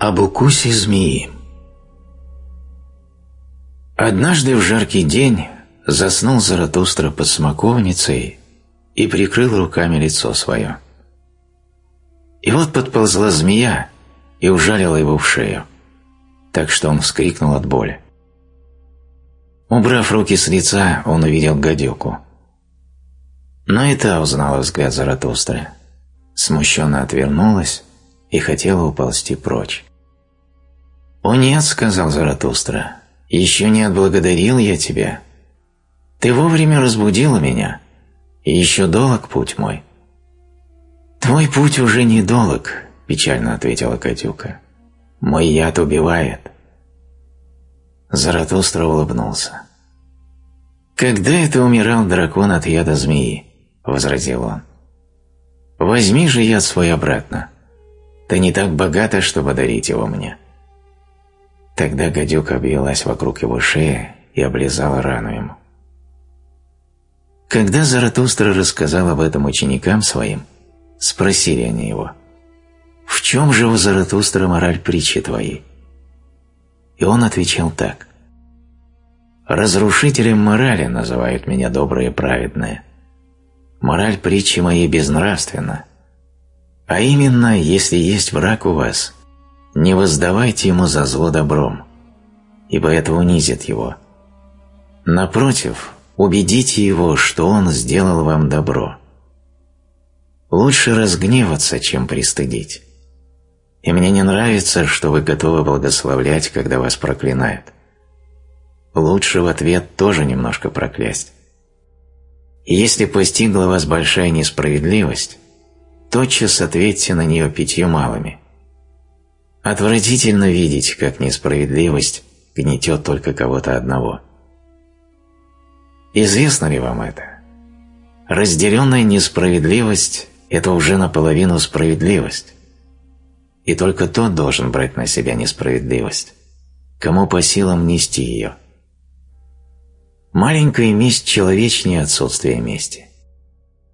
Об укусе змеи Однажды в жаркий день заснул Заратустра под смоковницей и прикрыл руками лицо свое. И вот подползла змея и ужалила его в шею, так что он вскрикнул от боли. Убрав руки с лица, он увидел гадюку. Но и та узнала взгляд Заратустры, смущенно отвернулась и хотела уползти прочь. «О нет», — сказал Заратустра, — «еще не отблагодарил я тебя. Ты вовремя разбудила меня, и еще долг путь мой». «Твой путь уже не долг», — печально ответила Катюка. «Мой яд убивает». Заратустра улыбнулся. «Когда это умирал дракон от яда змеи?» — возразил он. «Возьми же яд свой обратно. Ты не так богата, чтобы дарить его мне». Тогда гадюка обвелась вокруг его шеи и облизала рану ему. Когда Заратустра рассказал об этом ученикам своим, спросили они его, «В чем же, у Заратустра, мораль притчи твоей?» И он отвечал так, «Разрушителем морали называют меня добрые и праведные. Мораль притчи моей безнравственна. А именно, если есть враг у вас, не воздавайте ему за зло добром, ибо это унизит его. Напротив, убедите его, что он сделал вам добро. Лучше разгневаться, чем пристыдить. И мне не нравится, что вы готовы благословлять, когда вас проклинают. Лучше в ответ тоже немножко проклясть. И если постигла вас большая несправедливость, тотчас ответьте на нее пятью малыми – Отвратительно видеть, как несправедливость гнетет только кого-то одного. Известно ли вам это? Разделенная несправедливость – это уже наполовину справедливость. И только тот должен брать на себя несправедливость, кому по силам нести ее. Маленькая месть человечнее отсутствия мести.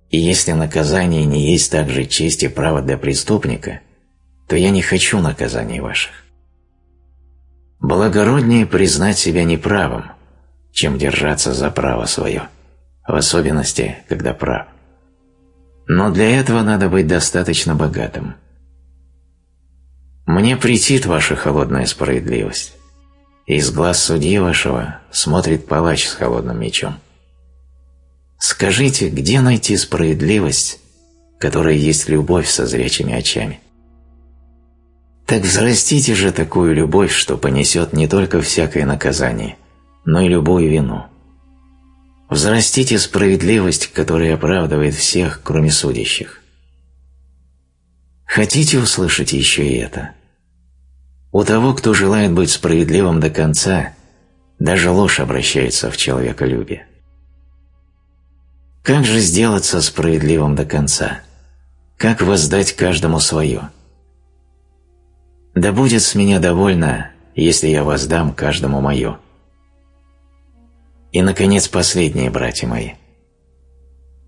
И если наказание не есть также честь и право для преступника – то я не хочу наказаний ваших. Благороднее признать себя неправым, чем держаться за право свое, в особенности, когда прав. Но для этого надо быть достаточно богатым. Мне претит ваша холодная справедливость. Из глаз судьи вашего смотрит палач с холодным мечом. Скажите, где найти справедливость, которая есть любовь со зрячими очами? Так взрастите же такую любовь, что понесет не только всякое наказание, но и любую вину. Взрастите справедливость, которая оправдывает всех, кроме судящих. Хотите услышать еще и это? У того, кто желает быть справедливым до конца, даже ложь обращается в человеколюбие. Как же сделаться справедливым до конца? Как воздать каждому свое? Да будет с меня довольно, если я воздам каждому мое. И, наконец, последние, братья мои.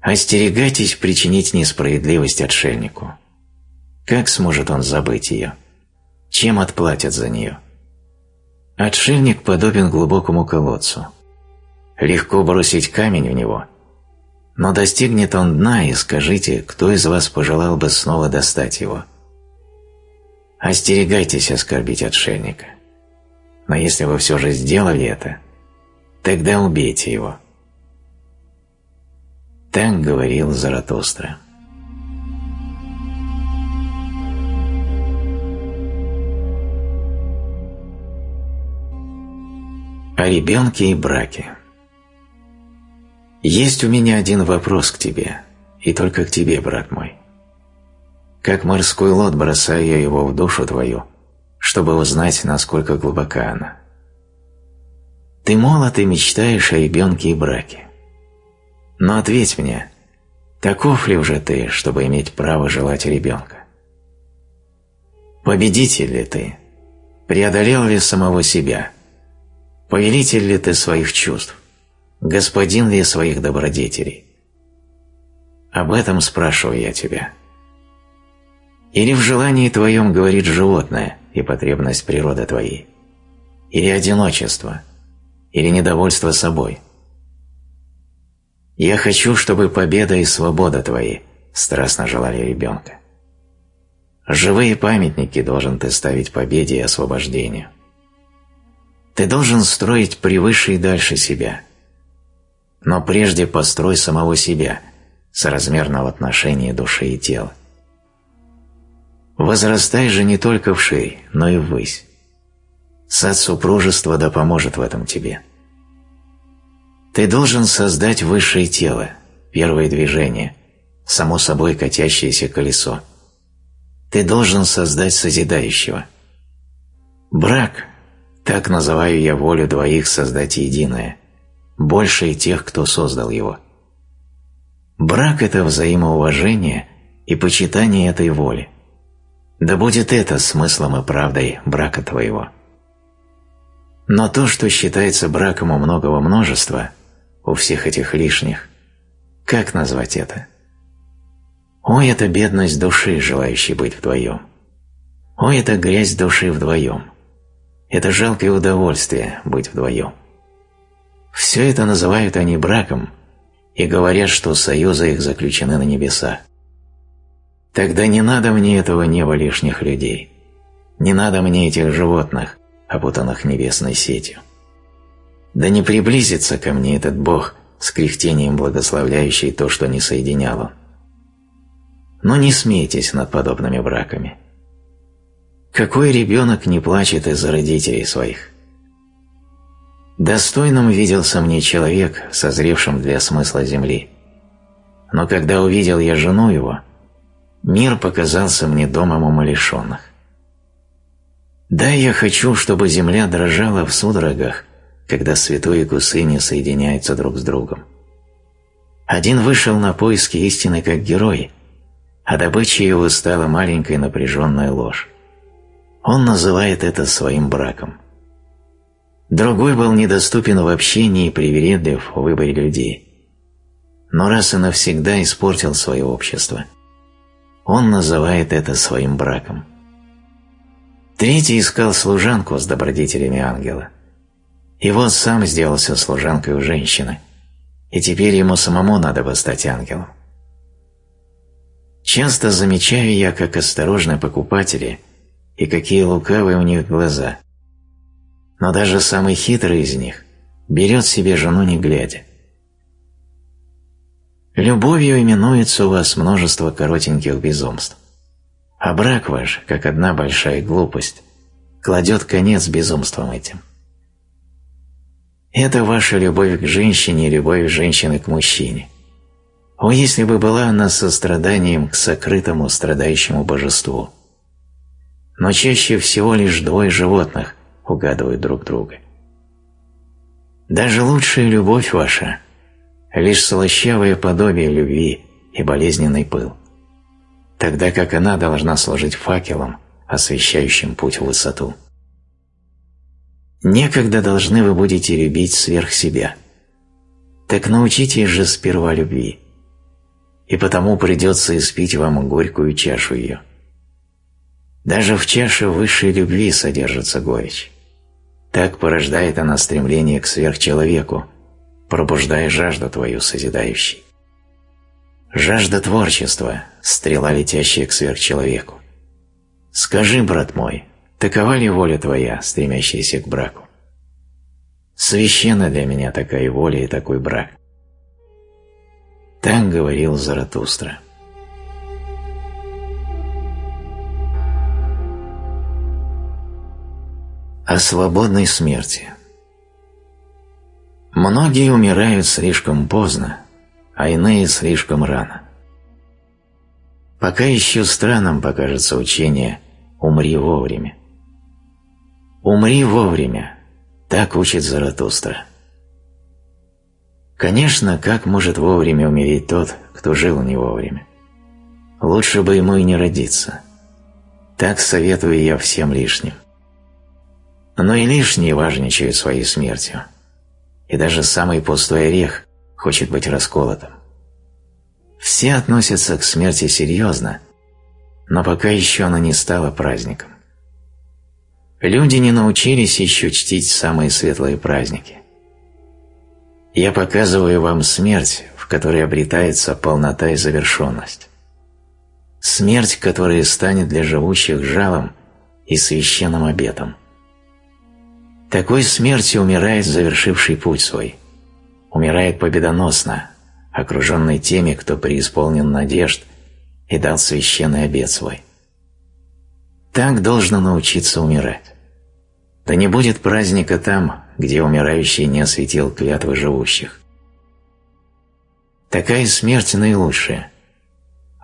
Остерегайтесь причинить несправедливость отшельнику. Как сможет он забыть ее? Чем отплатят за нее? Отшельник подобен глубокому колодцу. Легко бросить камень в него, но достигнет он дна, и скажите, кто из вас пожелал бы снова достать его – Остерегайтесь оскорбить отшельника. Но если вы все же сделали это, тогда убейте его. Так говорил Заратустра. О ребенке и браке. Есть у меня один вопрос к тебе, и только к тебе, брат мой. Как морской лот бросаю я его в душу твою, чтобы узнать, насколько глубока она. Ты молод и мечтаешь о ребенке и браке. Но ответь мне, таков ли уже ты, чтобы иметь право желать ребенка? Победитель ли ты? Преодолел ли самого себя? Повелитель ли ты своих чувств? Господин ли своих добродетелей? Об этом спрашиваю я тебя. Или в желании твоем говорит животное, и потребность природы твоей? Или одиночество? Или недовольство собой? Я хочу, чтобы победа и свобода твои страстно желали ребенка. Живые памятники должен ты ставить победе и освобождению. Ты должен строить превыше и дальше себя. Но прежде построй самого себя, соразмерно в отношении души и тела. Возрастай же не только вширь, но и ввысь. Сад супружества да поможет в этом тебе. Ты должен создать высшее тело, первое движение, само собой катящееся колесо – ты должен создать созидающего. Брак, так называю я волю двоих создать единое, больше тех, кто создал его. Брак – это взаимоуважение и почитание этой воли. Да будет это смыслом и правдой брака твоего. Но то, что считается браком у многого множества, у всех этих лишних, как назвать это? Ой, это бедность души, желающей быть вдвоем. Ой, это грязь души вдвоем. Это жалкое удовольствие быть вдвоем. Все это называют они браком и говорят, что союзы их заключены на небеса. Тогда не надо мне этого неба лишних людей. Не надо мне этих животных, опутанных небесной сетью. Да не приблизится ко мне этот Бог с кряхтением благословляющий то, что не соединял он но не смейтесь над подобными браками. Какой ребенок не плачет из-за родителей своих? Достойным виделся мне человек, созревшим для смысла земли. Но когда увидел я жену его, мир показался мне домом умалишенных. Да, я хочу, чтобы земля дрожала в судорогах, когда святой и гусыни соединяются друг с другом. Один вышел на поиски истины как герой, а добычей его стала маленькая напряженная ложь. Он называет это своим браком. Другой был недоступен в общении и привередлив в выборе людей. Но раз и навсегда испортил свое общество, он называет это своим браком. Третий искал служанку с добродетелями ангела. И вот сам сделался служанкой у женщины, и теперь ему самому надо бы стать ангелом. Часто замечаю я, как осторожны покупатели и какие лукавые у них глаза. Но даже самый хитрый из них берет себе жену не глядя. Любовью именуется у вас множество коротеньких безумств. А брак ваш, как одна большая глупость, кладет конец безумствам этим. Это ваша любовь к женщине и любовь женщины к мужчине – о, если бы была она состраданием к сокрытому страдающему божеству! Но чаще всего лишь двое животных угадывают друг друга. Даже лучшая любовь ваша – лишь слащавое подобие любви и болезненный пыл, тогда как она должна служить факелом, освещающим путь в высоту. Некогда должны вы будете любить сверх себя. Так научитесь же сперва любви – и потому придется испить вам горькую чашу ее. Даже в чаше высшей любви содержится горечь. Так порождает она стремление к сверхчеловеку, пробуждая жажду твою созидающей. Жажда творчества, стрела, летящая к сверхчеловеку. Скажи, брат мой, такова ли воля твоя, стремящаяся к браку? Священна для меня такая воля и такой брак. Так говорил Заратустра. О свободной смерти Многие умирают слишком поздно, а иные слишком рано. Пока еще странным покажется учение «умри вовремя». «Умри вовремя» – так учит Заратустра. Конечно, как может вовремя умереть тот, кто жил не вовремя? Лучше бы ему и не родиться. Так советую я всем лишним. Но и лишние важничают своей смертью. И даже самый пустой орех хочет быть расколотым. Все относятся к смерти серьезно, но пока еще она не стала праздником. Люди не научились еще чтить самые светлые праздники. Я показываю вам смерть, в которой обретается полнота и завершенность. Смерть, которая станет для живущих жалом и священным обетом. Такой смертью умирает завершивший путь свой. Умирает победоносно, окруженный теми, кто преисполнен надежд и дал священный обет свой. Так должно научиться умирать. Да не будет праздника там, где умирающий не осветил клятвы живущих. Такая смерть наилучшая.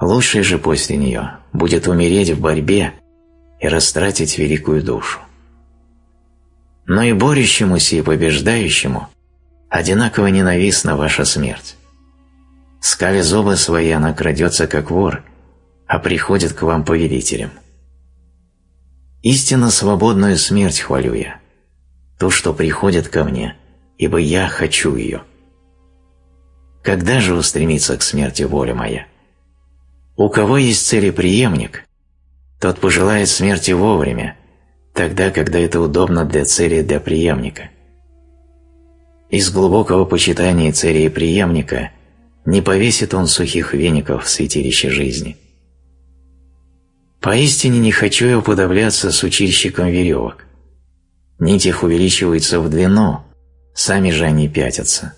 Лучшее же после нее будет умереть в борьбе и растратить великую душу. Но и борющемуся, и побеждающему одинаково ненавистна ваша смерть. Скали зубы свои, она крадется как вор, а приходит к вам повелителем. Истинно свободную смерть хвалю я, то, что приходит ко мне, ибо я хочу ее. Когда же устремится к смерти воля моя? У кого есть целеприемник, тот пожелает смерти вовремя, тогда, когда это удобно для цели для преемника. Из глубокого почитания цели и преемника не повесит он сухих веников в святилище жизни. Поистине не хочу я уподобляться с учильщиком веревок. Нить их увеличивается в длину, сами же они пятятся.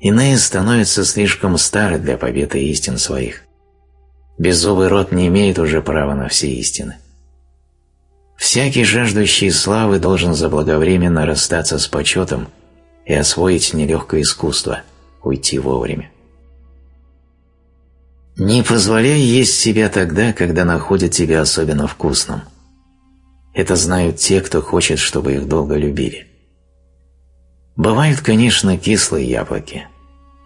Иные становятся слишком стары для победы истин своих. Беззубый род не имеет уже права на все истины. Всякий жаждущий славы должен заблаговременно расстаться с почетом и освоить нелегкое искусство – уйти вовремя. Не позволяй есть себя тогда, когда находят тебя особенно вкусным. Это знают те, кто хочет, чтобы их долго любили. Бывают, конечно, кислые яблоки.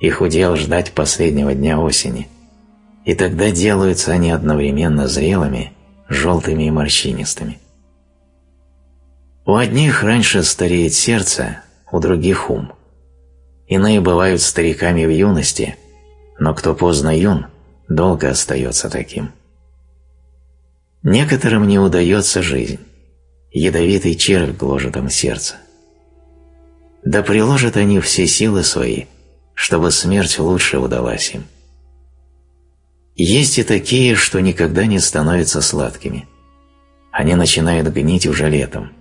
Их удел ждать последнего дня осени. И тогда делаются они одновременно зрелыми, желтыми и морщинистыми. У одних раньше стареет сердце, у других ум. Иные бывают стариками в юности, но кто поздно юн – долго остается таким. Некоторым не удается жизнь. Ядовитый червь гложет им сердце. Да приложат они все силы свои, чтобы смерть лучше удалась им. Есть и такие, что никогда не становятся сладкими. Они начинают гнить уже летом.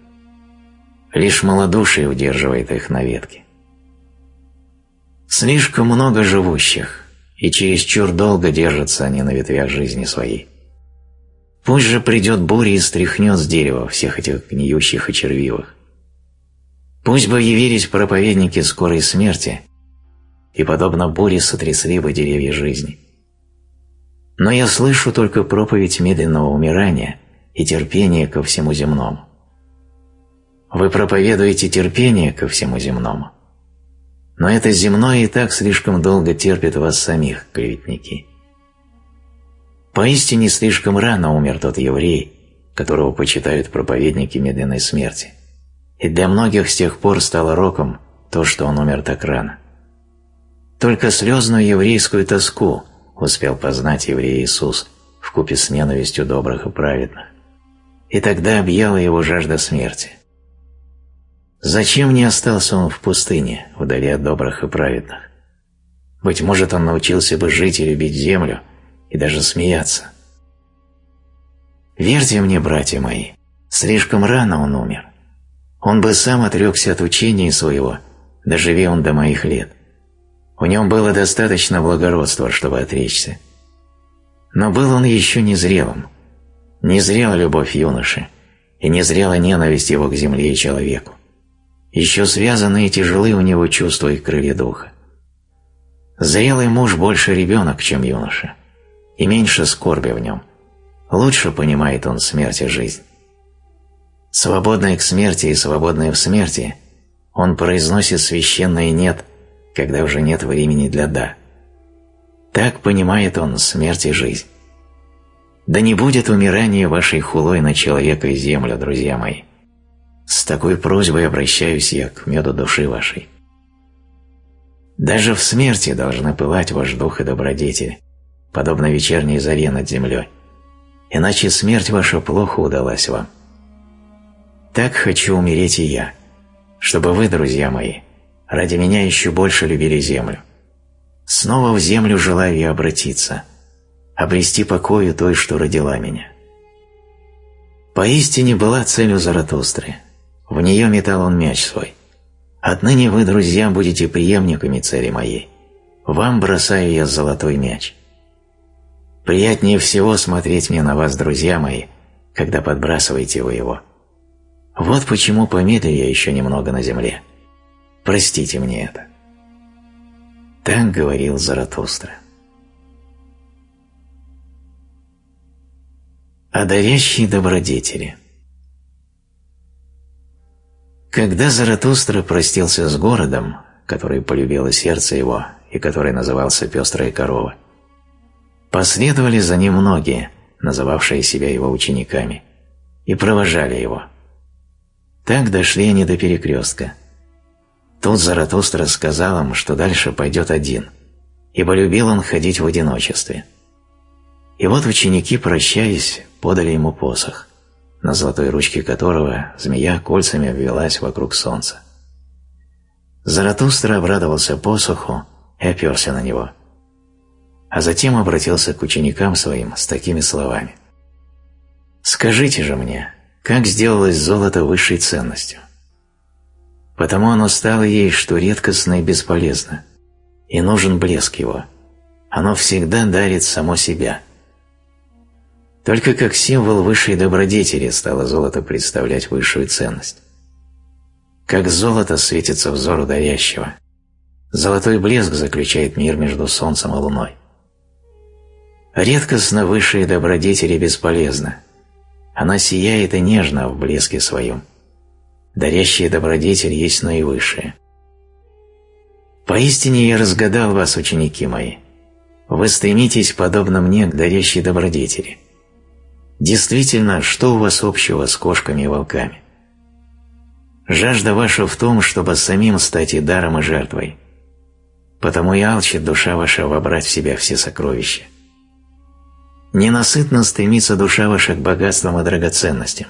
Лишь малодушие удерживает их на ветке. Слишком много живущих, и чересчур долго держатся они на ветвях жизни своей. Пусть же придет буря и стряхнет с дерева всех этих гниющих и червивых. Пусть бы явились проповедники скорой смерти, и, подобно буре, сотрясли бы деревья жизни. Но я слышу только проповедь медленного умирания и терпения ко всему земному. Вы проповедуете терпение ко всему земному, но это земное и так слишком долго терпит вас самих, клеветники. Поистине слишком рано умер тот еврей, которого почитают проповедники медленной смерти. И для многих с тех пор стало роком то, что он умер так рано. Только слезную еврейскую тоску успел познать еврей Иисус в купе с ненавистью добрых и праведных. И тогда объяла его жажда смерти. Зачем не остался он в пустыне, вдали от добрых и праведных? Быть может, он научился бы жить и любить землю, и даже смеяться. Верьте мне, братья мои, слишком рано он умер. Он бы сам отрекся от учения своего, доживи он до моих лет. У нем было достаточно благородства, чтобы отречься. Но был он еще незрелым. Не зрела любовь юноши, и не зрела ненависть его к земле и человеку еще связаны и тяжелы у него чувства и крылья духа. Зрелый муж больше ребенок, чем юноша, и меньше скорби в нем. Лучше понимает он смерть и жизнь. Свободный к смерти и свободный в смерти, он произносит священное «нет», когда уже нет времени для «да». Так понимает он смерть и жизнь. Да не будет умирания вашей хулой на человека и землю, друзья мои. С такой просьбой обращаюсь я к меду души вашей. Даже в смерти должны пылать ваш дух и добродетель, подобно вечерней заре над землей, иначе смерть ваша плохо удалась вам. Так хочу умереть и я, чтобы вы, друзья мои, ради меня еще больше любили землю. Снова в землю желаю я обратиться, обрести покою той, что родила меня. Поистине была целью Заратустры. В нее метал он мяч свой. Отныне вы, друзья, будете преемниками цели моей. Вам бросаю я золотой мяч. Приятнее всего смотреть мне на вас, друзья мои, когда подбрасываете вы его. Вот почему помедлю я еще немного на земле. Простите мне это. Так говорил Заратустра. О дарящей добродетели Когда Заратустра простился с городом, который полюбило сердце его и который назывался «Пестрая корова», Последовали за ним многие, называвшие себя его учениками, и провожали его. Так дошли они до перекрестка. Тут Заратустра сказал им, что дальше пойдет один, ибо любил он ходить в одиночестве. И вот ученики, прощаясь, подали ему посох, на золотой ручке которого змея кольцами обвелась вокруг солнца. Заратустра обрадовался посоху и оперся на него – а затем обратился к ученикам своим с такими словами. «Скажите же мне, как сделалось золото высшей ценностью? Потому оно стало ей, что редкостно и бесполезно, и нужен блеск его. Оно всегда дарит само себя. Только как символ высшей добродетели стало золото представлять высшую ценность. Как золото светится взору дарящего, золотой блеск заключает мир между солнцем и луной. Редкостно высшие добродетели бесполезна. Она сияет и нежна в блеске своем. Дарящая добродетель есть наивысшая. Поистине я разгадал вас, ученики мои. Вы стремитесь, подобно мне, к дарящей добродетели. Действительно, что у вас общего с кошками и волками? Жажда ваша в том, чтобы самим стать и даром, и жертвой. Потому и алчит душа ваша вобрать в себя все сокровища. Ненасытно стремится душа ваша к богатствам и драгоценностям,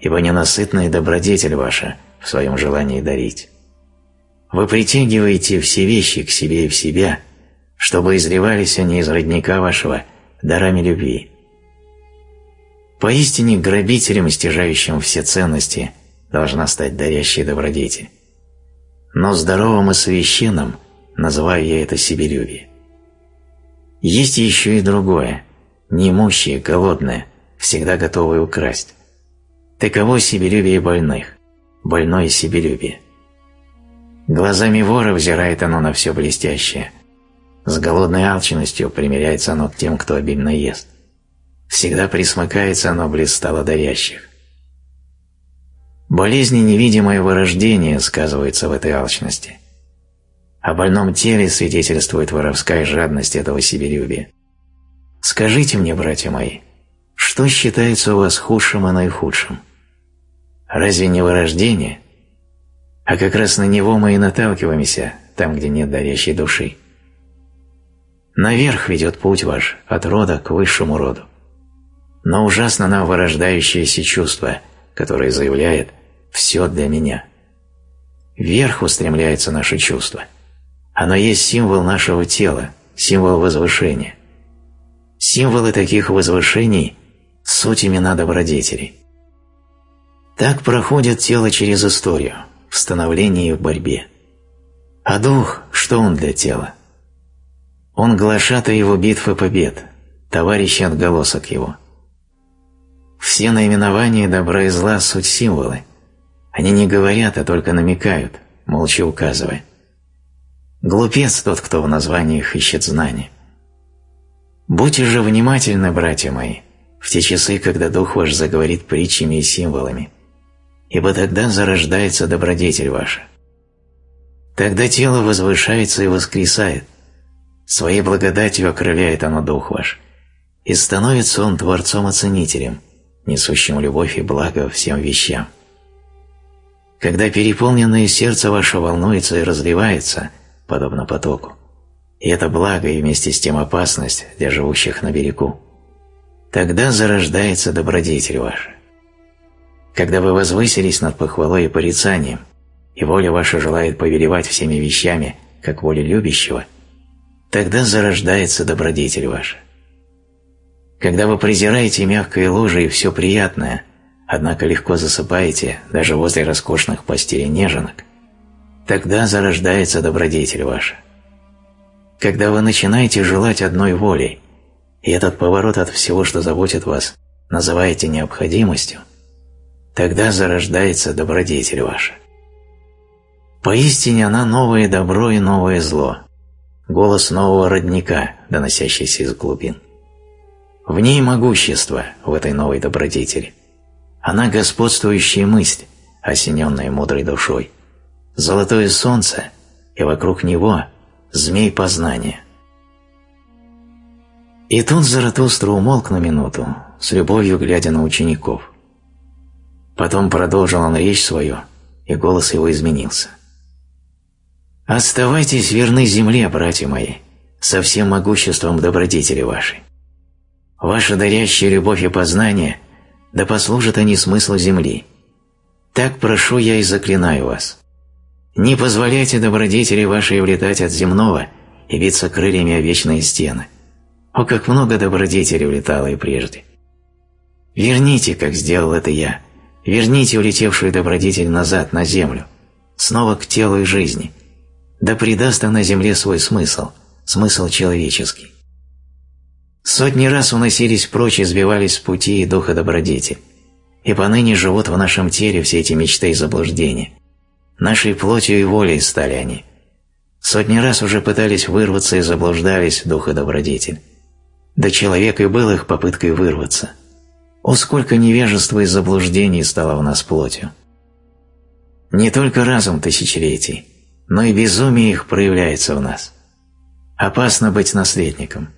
ибо ненасытная добродетель ваша в своем желании дарить. Вы притягиваете все вещи к себе и в себя, чтобы изливались они из родника вашего дарами любви. Поистине грабителем, стяжающим все ценности, должна стать дарящая добродетель. Но здоровым и священным называю я это себелюбие. Есть еще и другое, неимущие, голодные, всегда готовые украсть. Таково себелюбие больных, больное себелюбие. Глазами вора взирает оно на все блестящее. С голодной алчностью примиряется оно к тем, кто обильно ест. Всегда присмыкается оно близ стала дарящих. Болезни невидимое вырождение сказывается в этой алчности. О больном теле свидетельствует воровская жадность этого себелюбия. Скажите мне, братья мои, что считается у вас худшим и наихудшим? Разве не вырождение? А как раз на него мы и наталкиваемся, там, где нет дарящей души. Наверх ведет путь ваш, от рода к высшему роду. Но ужасно нам вырождающееся чувство, которое заявляет «все для меня». Вверх устремляется наше чувство. Оно есть символ нашего тела, символ возвышения. Символы таких возвышений – суть имена добродетелей. Так проходит тело через историю, в становлении и в борьбе. А дух, что он для тела? Он глашатый его битв и побед, товарищ отголосок его. Все наименования добра и зла – суть символы. Они не говорят, а только намекают, молча указывая. Глупец тот, кто в названиях ищет знания. Будьте же внимательны, братья мои, в те часы, когда Дух ваш заговорит притчами и символами, ибо тогда зарождается добродетель ваша. Тогда тело возвышается и воскресает, своей благодатью окрыляет оно Дух ваш, и становится он Творцом-оценителем, несущим любовь и благо всем вещам. Когда переполненное сердце ваше волнуется и разливается, подобно потоку, и это благо и вместе с тем опасность для живущих на берегу, тогда зарождается добродетель ваша. когда вы возвысились над похвалой и порицанием, и воля ваша желает повелевать всеми вещами, как воля любящего, тогда зарождается добродетель ваша. Когда вы презираете мягкое ложе и все приятное, однако легко засыпаете даже возле роскошных постелей неженок, тогда зарождается добродетель ваша. Когда вы начинаете желать одной волей, и этот поворот от всего, что заботит вас, называете необходимостью, тогда зарождается добродетель ваша. Поистине она новое добро и новое зло, голос нового родника, доносящийся из глубин. В ней могущество, в этой новой добродетели. Она господствующая мысль, осененная мудрой душой, золотое солнце, и вокруг него змей познания. И тут Заратустра умолк на минуту, с любовью глядя на учеников. Потом продолжил он речь свою, и голос его изменился. «Оставайтесь верны земле, братья мои, со всем могуществом добродетели вашей. Ваша дарящая любовь и познание, да послужат они смыслу земли. Так прошу я и заклинаю вас. Не позволяйте добродетели вашей влетать от земного и биться крыльями о вечные стены. О, как много добродетелей улетало и прежде. Верните, как сделал это я, верните улетевшую добродетель назад, на землю, снова к телу и жизни, да придаст она земле свой смысл, смысл человеческий. Сотни раз уносились прочь и сбивались с пути и духа добродетель. И поныне живут в нашем теле все эти мечты и заблуждения. Нашей плотью и волей стали они. Сотни раз уже пытались вырваться и заблуждались дух добродетель. Да человек и был их попыткой вырваться. О, сколько невежества и заблуждений стало в нас плотью. Не только разум тысячелетий, но и безумие их проявляется в нас. Опасно быть наследником.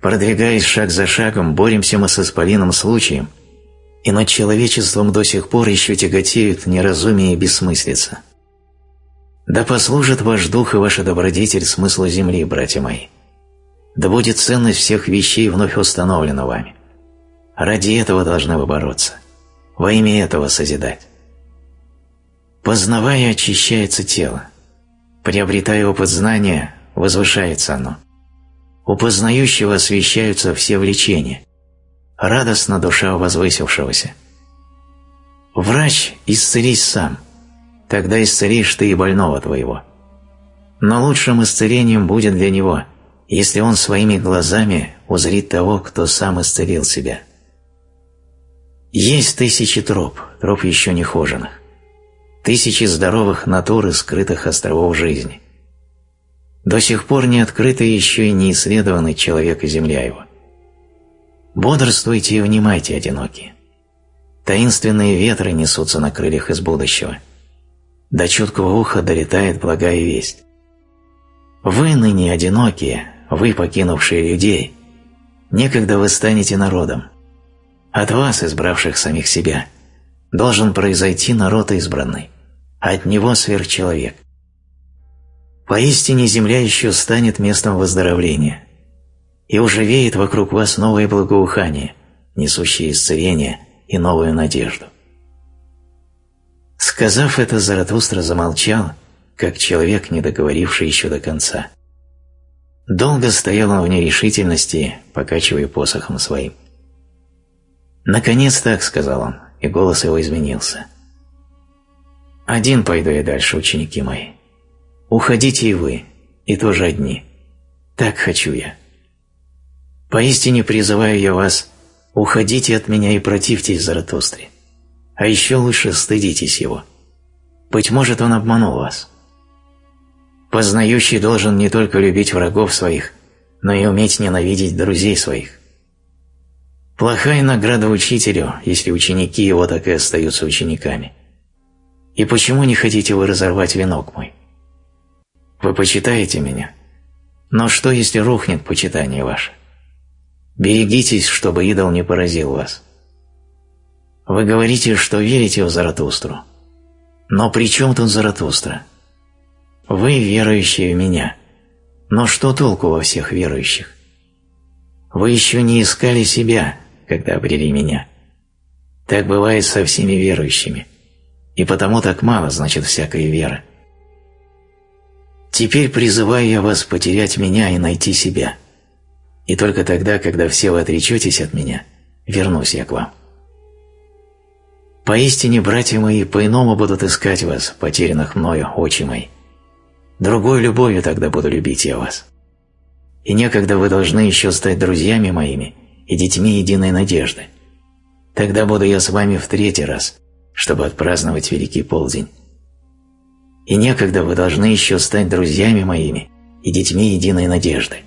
Продвигаясь шаг за шагом, боремся мы с исполином случаем, и над человечеством до сих пор еще тяготеют неразумие и бессмыслица. Да послужит ваш дух и ваша добродетель смыслу земли, братья мои. Да будет ценность всех вещей вновь установлена вами. Ради этого должны вы бороться. Во имя этого созидать. Познавая, очищается тело. Приобретая опыт знания, возвышается оно. У познающего освещаются все влечения. Радостна душа возвысившегося. Врач, исцелись сам, тогда исцелишь ты и больного твоего. Но лучшим исцелением будет для него, если он своими глазами узрит того, кто сам исцелил себя. Есть тысячи троп, троп еще не хоженых, тысячи здоровых натур и скрытых островов жизни – до сих пор не открыты еще и не исследованы человек и земля его. Бодрствуйте и внимайте, одинокие. Таинственные ветры несутся на крыльях из будущего. До чуткого уха долетает благая весть. Вы ныне одинокие, вы, покинувшие людей, некогда вы станете народом. От вас, избравших самих себя, должен произойти народ избранный, от него сверхчеловек. Поистине земля еще станет местом выздоровления, и уже веет вокруг вас новое благоухание, несущее исцеление и новую надежду. Сказав это, Заратустра замолчал, как человек, не договоривший еще до конца. Долго стоял он в нерешительности, покачивая посохом своим. «Наконец так», — сказал он, и голос его изменился. «Один пойду я дальше, ученики мои. Уходите и вы, и тоже одни. Так хочу я. Поистине призываю я вас, уходите от меня и противьтесь Заратустре. А еще лучше стыдитесь его. Быть может, он обманул вас. Познающий должен не только любить врагов своих, но и уметь ненавидеть друзей своих. Плохая награда учителю, если ученики его так и остаются учениками. И почему не хотите вы разорвать венок мой? Вы почитаете меня. Но что, если рухнет почитание ваше? Берегитесь, чтобы идол не поразил вас. Вы говорите, что верите в Заратустру. Но при чем тут Заратустра? Вы верующие в меня. Но что толку во всех верующих? Вы еще не искали себя, когда обрели меня. Так бывает со всеми верующими, и потому так мало значит всякая вера. Теперь призываю я вас потерять меня и найти себя. И только тогда, когда все вы отречетесь от меня, вернусь я к вам. Поистине, братья мои, по-иному будут искать вас, потерянных мною, очи мои. Другой любовью тогда буду любить я вас. И некогда вы должны еще стать друзьями моими и детьми единой надежды. Тогда буду я с вами в третий раз, чтобы отпраздновать Великий Полдень и некогда вы должны еще стать друзьями моими и детьми единой надежды.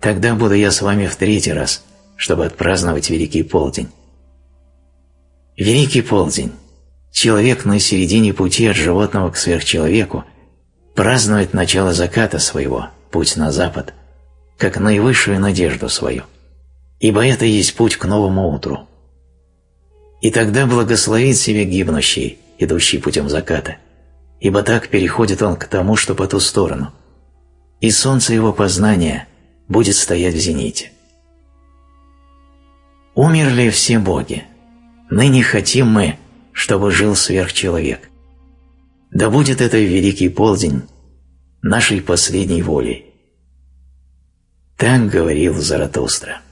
Тогда буду я с вами в третий раз, чтобы отпраздновать Великий Полдень. Великий Полдень. Человек на середине пути от животного к сверхчеловеку празднует начало заката своего, путь на запад, как наивысшую надежду свою, ибо это есть путь к новому утру. И тогда благословит себе гибнущий, идущий путем заката – ибо так переходит он к тому, что по ту сторону, и солнце его познания будет стоять в зените. Умерли все боги, ныне хотим мы, чтобы жил сверхчеловек. Да будет это великий полдень нашей последней волей. Так говорил Заратустра.